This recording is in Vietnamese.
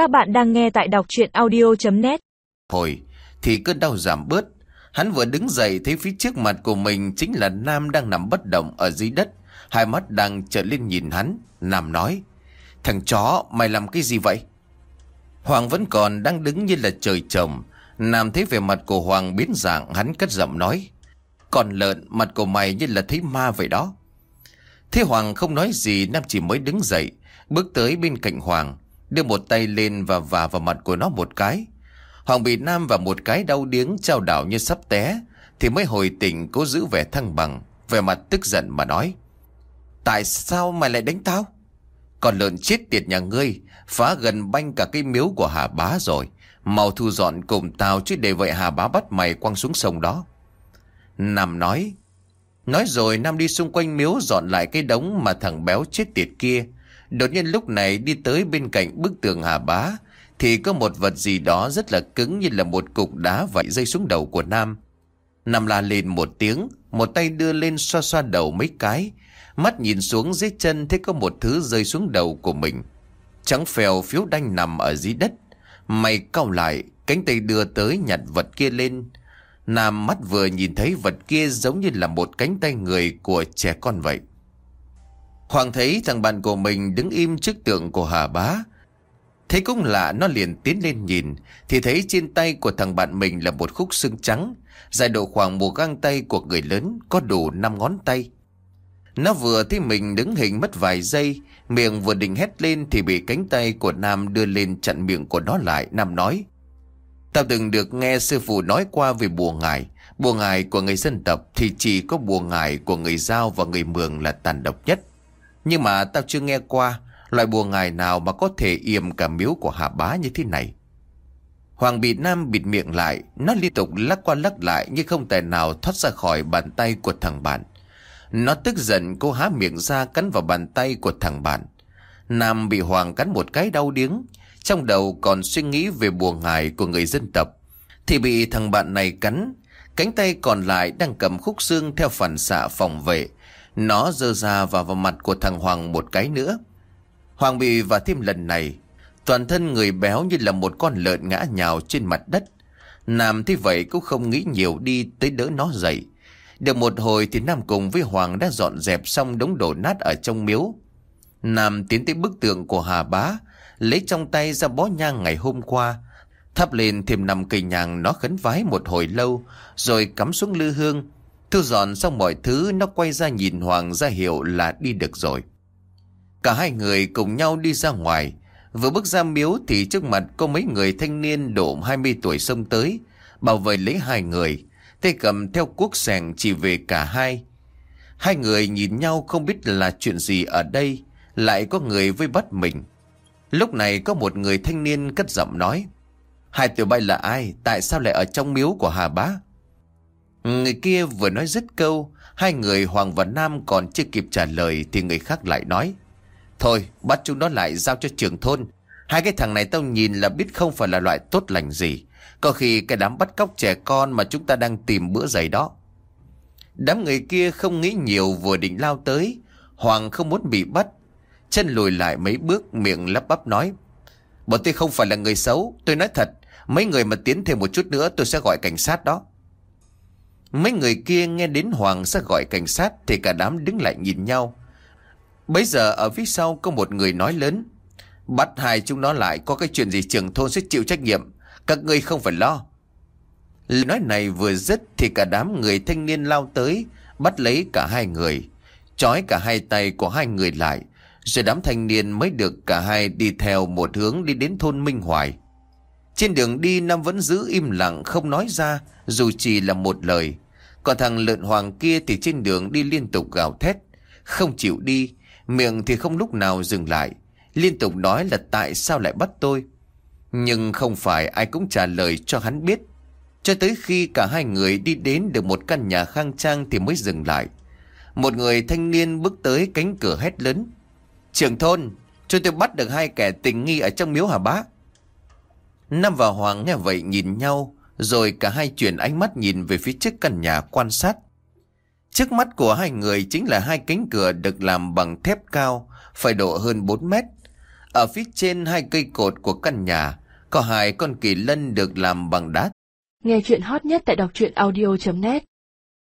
Các bạn đang nghe tại đọc chuyện audio.net Hồi, thì cơn đau giảm bớt. Hắn vừa đứng dậy thấy phía trước mặt của mình chính là Nam đang nằm bất động ở dưới đất. Hai mắt đang trở lên nhìn hắn. Nam nói, Thằng chó, mày làm cái gì vậy? Hoàng vẫn còn đang đứng như là trời trồng. Nam thấy về mặt của Hoàng biến dạng, hắn cất giọng nói Còn lợn, mặt của mày như là thấy ma vậy đó. Thế Hoàng không nói gì, Nam chỉ mới đứng dậy, Bước tới bên cạnh Hoàng Đưa một tay lên và vả vào mặt của nó một cái. Hoàng bị Nam và một cái đau điếng trao đảo như sắp té, Thì mới hồi tỉnh cố giữ vẻ thăng bằng, vẻ mặt tức giận mà nói, Tại sao mày lại đánh tao? Còn lợn chết tiệt nhà ngươi, Phá gần banh cả cái miếu của Hà Bá rồi. Mau thu dọn cùng tao chứ để vậy Hà Bá bắt mày quăng xuống sông đó. Nam nói Nói rồi Nam đi xung quanh miếu dọn lại cái đống mà thằng béo chết tiệt kia. Đột nhiên lúc này đi tới bên cạnh bức tường Hà Bá, Thì có một vật gì đó rất là cứng như là một cục đá vậy rơi xuống đầu của Nam. Nam la lên một tiếng, Một tay đưa lên xoa xoa đầu mấy cái, Mắt nhìn xuống dưới chân thấy có một thứ rơi xuống đầu của mình. Trắng phèo phiếu đanh nằm ở dưới đất. Mày cau lại, Cánh tay đưa tới nhặt vật kia lên. Nam mắt vừa nhìn thấy vật kia giống như là một cánh tay người của trẻ con vậy. Hoàng thấy thằng bạn của mình đứng im trước tượng của Hà Bá. Thấy cũng lạ, nó liền tiến lên nhìn, Thì thấy trên tay của thằng bạn mình là một khúc xương trắng, Dài độ khoảng một găng tay của người lớn, Có đủ 5 ngón tay. Nó vừa thấy mình đứng hình mất vài giây, Miệng vừa định hét lên Thì bị cánh tay của Nam đưa lên chặn miệng của nó lại. Nam nói, Tao từng được nghe sư phụ nói qua về bùa ngải. Bùa ngải của người dân tộc Thì chỉ có bùa ngải của người Giao và người Mường là tàn độc nhất nhưng mà tao chưa nghe qua loại bùa ngài nào mà có thể yểm cả miếu của hạ Bá như thế này. Hoàng bị Nam bịt miệng lại, nó liên tục lắc qua lắc lại nhưng không tài nào thoát ra khỏi bàn tay của thằng bạn. Nó tức giận cô há miệng ra cắn vào bàn tay của thằng bạn. Nam bị Hoàng cắn một cái đau điếng, trong đầu còn suy nghĩ về bùa ngài của người dân tộc. Thì bị thằng bạn này cắn, cánh tay còn lại đang cầm khúc xương theo phản xạ phòng vệ, nó dơ ra vào vào mặt của thằng Hoàng một cái nữa. Hoàng bị và thêm lần này. Toàn thân người béo như là một con lợn ngã nhào trên mặt đất. Nam thế vậy cũng không nghĩ nhiều đi tới đỡ nó dậy. Được một hồi thì Nam cùng với Hoàng đã dọn dẹp xong đống đổ nát ở trong miếu. Nam tiến tới bức tượng của Hà Bá, lấy trong tay ra bó nhang ngày hôm qua. Thắp lên thêm năm cây nhang nó khấn vái một hồi lâu, rồi cắm xuống lư hương, Thu dọn xong mọi thứ, nó quay ra nhìn Hoàng ra hiệu là đi được rồi. Cả hai người cùng nhau đi ra ngoài. Vừa bước ra miếu thì trước mặt có mấy người thanh niên độ 20 tuổi xông tới. Bảo vệ lấy hai người. Tay cầm theo cuốc sẻng chỉ về cả hai. Hai người nhìn nhau không biết là chuyện gì ở đây. Lại có người với bắt mình. Lúc này có một người thanh niên cất giọng nói. Hai tiểu bay là ai? Tại sao lại ở trong miếu của Hà Bá? Người kia vừa nói dứt câu, hai người Hoàng và Nam còn chưa kịp trả lời thì người khác lại nói. Thôi, bắt chúng nó lại giao cho trưởng thôn. Hai cái thằng này tao nhìn là biết không phải là loại tốt lành gì. Có khi cái đám bắt cóc trẻ con mà chúng ta đang tìm bữa giày đó. Đám người kia không nghĩ nhiều vừa định lao tới. Hoàng không muốn bị bắt. Chân lùi lại mấy bước miệng lắp bắp nói. Bọn tôi không phải là người xấu. Tôi nói thật. Mấy người mà tiến thêm một chút nữa tôi sẽ gọi cảnh sát đó. Mấy người kia nghe đến Hoàng sẽ gọi cảnh sát thì cả đám đứng lại nhìn nhau. Bây giờ ở phía sau có một người nói lớn. Bắt hai chúng nó lại, có cái chuyện gì trưởng thôn sẽ chịu trách nhiệm. Các ngươi không phải lo. Lời nói này vừa dứt thì cả đám người thanh niên lao tới, bắt lấy cả hai người. Chói cả hai tay của hai người lại. Rồi đám thanh niên mới được cả hai đi theo một hướng đi đến thôn Minh Hoài. Trên đường đi Nam vẫn giữ im lặng không nói ra dù chỉ là một lời. Còn thằng lợn hoàng kia thì trên đường đi liên tục gào thét, không chịu đi, miệng thì không lúc nào dừng lại, liên tục nói là tại sao lại bắt tôi. Nhưng không phải ai cũng trả lời cho hắn biết. Cho tới khi cả hai người đi đến được một căn nhà khang trang thì mới dừng lại. Một người thanh niên bước tới cánh cửa hét lớn. Trường thôn, cho tôi bắt được hai kẻ tình nghi ở trong miếu hả bá? Nam và Hoàng nghe vậy nhìn nhau, rồi cả hai chuyển ánh mắt nhìn về phía trước căn nhà quan sát. Trước mắt của hai người chính là hai cánh cửa được làm bằng thép cao, phải độ hơn 4 mét. Ở phía trên hai cây cột của căn nhà Có hai con kỳ lân được làm bằng đá Nghe chuyện hot nhất tại đọc truyện audio.net